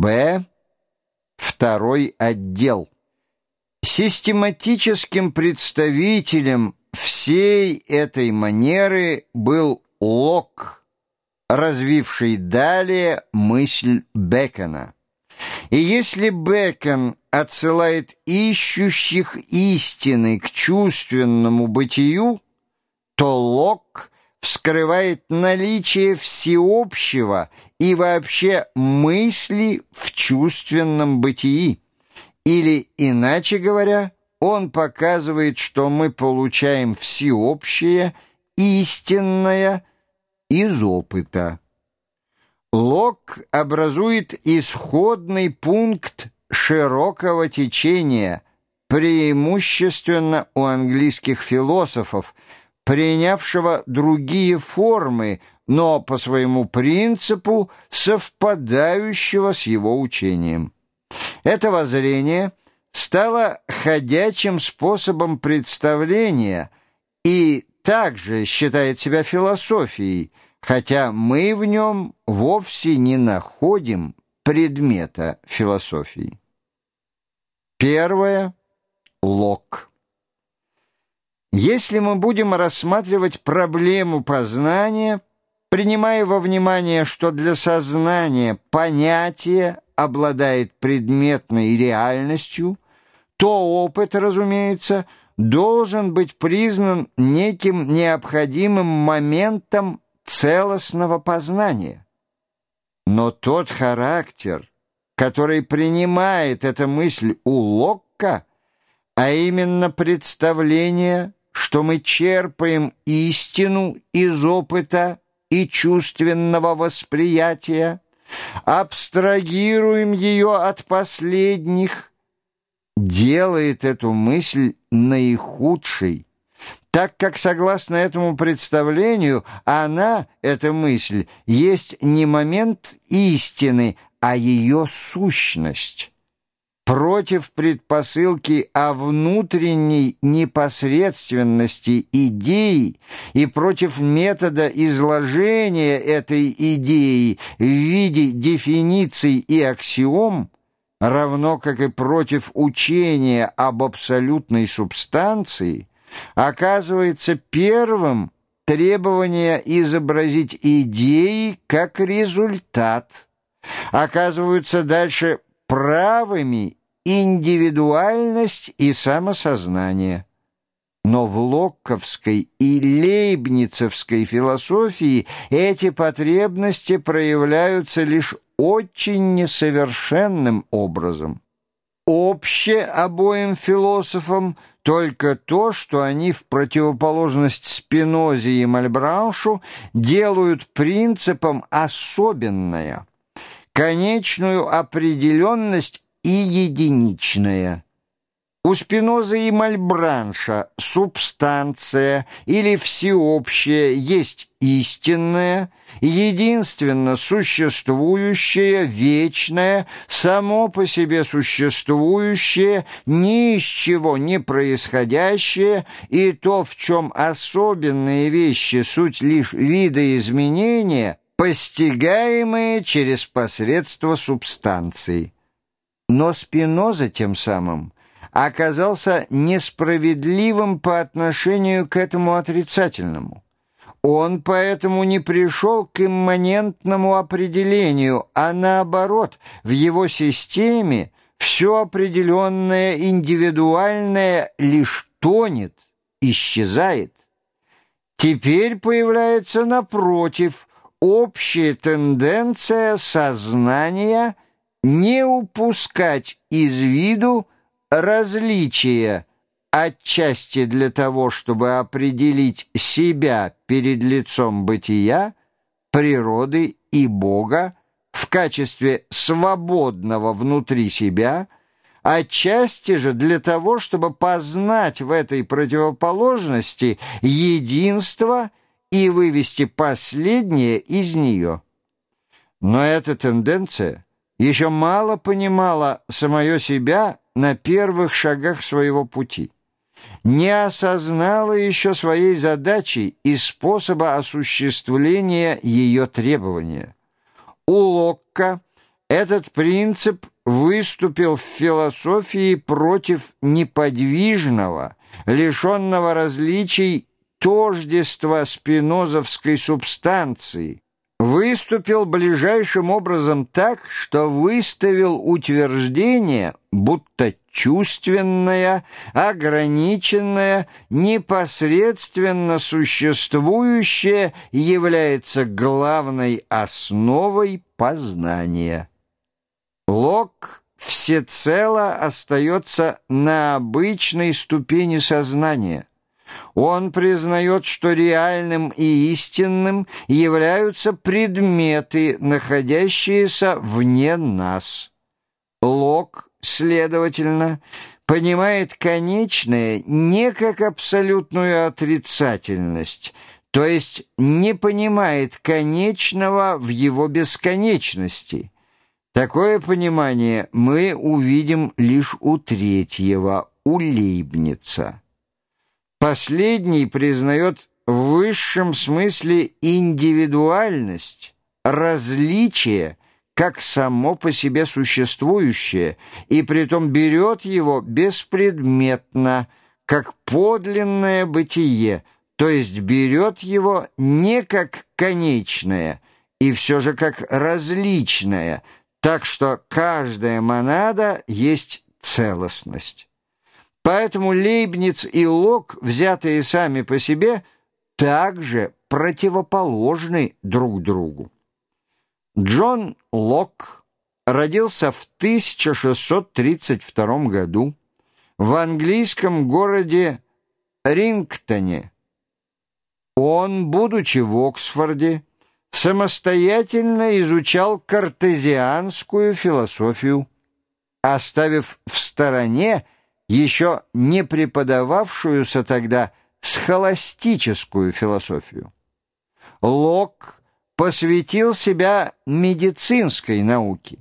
Б. Второй отдел. Систематическим представителем всей этой манеры был Лок, развивший далее мысль Бекона. И если Бекон отсылает ищущих истины к чувственному бытию, то Лок вскрывает наличие всеобщего и вообще мысли в чувственном бытии. Или, иначе говоря, он показывает, что мы получаем всеобщее, истинное из опыта. Лок образует исходный пункт широкого течения, преимущественно у английских философов, принявшего другие формы, но по своему принципу совпадающего с его учением. Это воззрение стало ходячим способом представления и также считает себя философией, хотя мы в нем вовсе не находим предмета философии. Первое — Лок. Если мы будем рассматривать проблему познания, принимая во внимание, что для сознания понятие обладает предметной реальностью, то опыт, разумеется, должен быть признан неким необходимым моментом целостного познания. Но тот характер, который принимает эта мысль у Локка, а именно представление, что мы черпаем истину из опыта и чувственного восприятия, абстрагируем ее от последних, делает эту мысль наихудшей, так как, согласно этому представлению, она, эта мысль, есть не момент истины, а ее сущность. Против предпосылки о внутренней непосредственности идеи и против метода изложения этой идеи в виде дефиниций и аксиом, равно как и против учения об абсолютной субстанции, оказывается первым требование изобразить идеи как результат. Оказываются дальше правыми индивидуальность и самосознание. Но в локковской и лейбницевской философии эти потребности проявляются лишь очень несовершенным образом. Общее обоим философам только то, что они в противоположность Спинозе и Мальбраушу делают принципом особенное, конечную определенность и единичное. У Спиноза и Мальбранша субстанция или всеобщее есть истинное, единственно существующее, вечное, само по себе существующее, ни из чего не происходящее, и то, в чем особенные вещи суть лишь видоизменения, постигаемые через посредство субстанции. Но Спиноза тем самым оказался несправедливым по отношению к этому отрицательному. Он поэтому не пришел к имманентному определению, а наоборот, в его системе все определенное, индивидуальное лишь тонет, исчезает. Теперь появляется напротив общая тенденция сознания – не упускать из виду различия отчасти для того, чтобы определить себя перед лицом бытия, природы и Бога в качестве свободного внутри себя, отчасти же для того, чтобы познать в этой противоположности единство и вывести последнее из нее. Но эта тенденция – еще мало понимала самое себя на первых шагах своего пути, не осознала еще своей задачи и способа осуществления ее требования. У Локка Этот принцип выступил в философии против неподвижного, лишенного различий тождества спинозовской субстанции, выступил ближайшим образом так, что выставил утверждение, будто чувственное, ограниченное, непосредственно существующее является главной основой познания. Лок всецело остается на обычной ступени сознания. Он признает, что реальным и истинным являются предметы, находящиеся вне нас. Лок, следовательно, понимает конечное не как абсолютную отрицательность, то есть не понимает конечного в его бесконечности. Такое понимание мы увидим лишь у третьего, у Лейбница. Последний признает в высшем смысле индивидуальность, различие, как само по себе существующее, и притом берет его беспредметно, как подлинное бытие, то есть берет его не как конечное, и все же как различное, так что каждая монада есть целостность. Поэтому Лейбниц и Лок, взятые сами по себе, также противоположны друг другу. Джон Лок родился в 1632 году в английском городе Рингтоне. Он, будучи в Оксфорде, самостоятельно изучал картезианскую философию, оставив в стороне еще не преподававшуюся тогда схоластическую философию. Лок посвятил себя медицинской науке.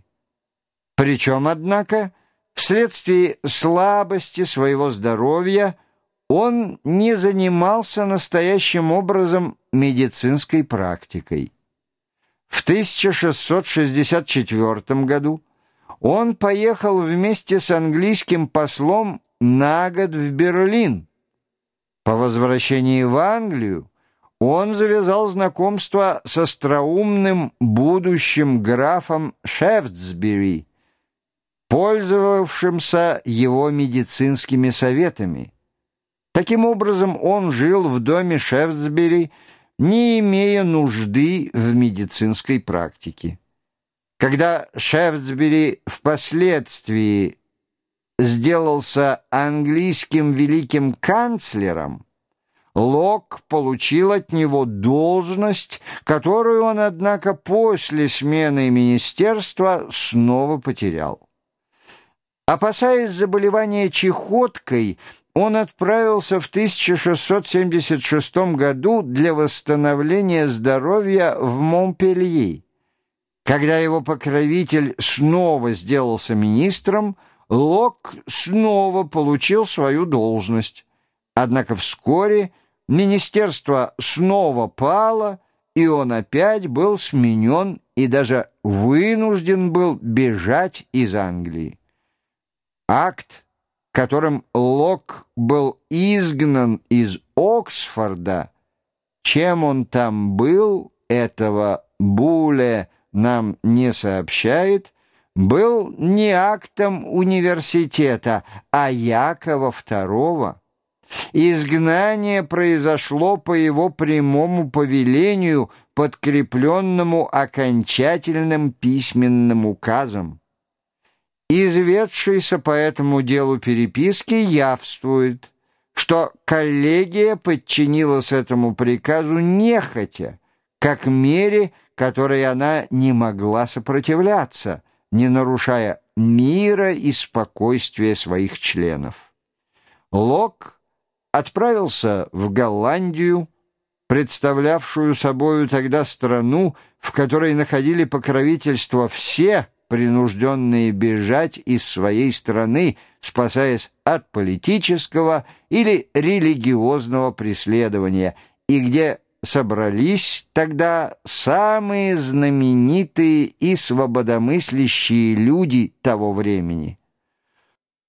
Причем, однако, вследствие слабости своего здоровья он не занимался настоящим образом медицинской практикой. В 1664 году он поехал вместе с английским послом на год в Берлин. По возвращении в Англию он завязал знакомство с остроумным будущим графом Шефтсбери, пользовавшимся его медицинскими советами. Таким образом, он жил в доме Шефтсбери, не имея нужды в медицинской практике. Когда Шефтсбери впоследствии сделался английским великим канцлером, Лок получил от него должность, которую он, однако, после смены министерства снова потерял. Опасаясь заболевания чехоткой, он отправился в 1676 году для восстановления здоровья в Монпелье. Когда его покровитель снова сделался министром, Лок снова получил свою должность. Однако вскоре министерство снова пало, и он опять был сменен и даже вынужден был бежать из Англии. Акт, которым Лок был изгнан из Оксфорда, чем он там был, этого Буле нам не сообщает, был не актом университета, а Якова II. Изгнание произошло по его прямому повелению, подкрепленному окончательным письменным указом. Изведшийся по этому делу переписки явствует, что коллегия подчинилась этому приказу нехотя, как мере, которой она не могла сопротивляться, не нарушая мира и спокойствия своих членов. Лок отправился в Голландию, представлявшую собою тогда страну, в которой находили покровительство все, принужденные бежать из своей страны, спасаясь от политического или религиозного преследования, и где собрались тогда самые знаменитые и свободомыслящие люди того времени.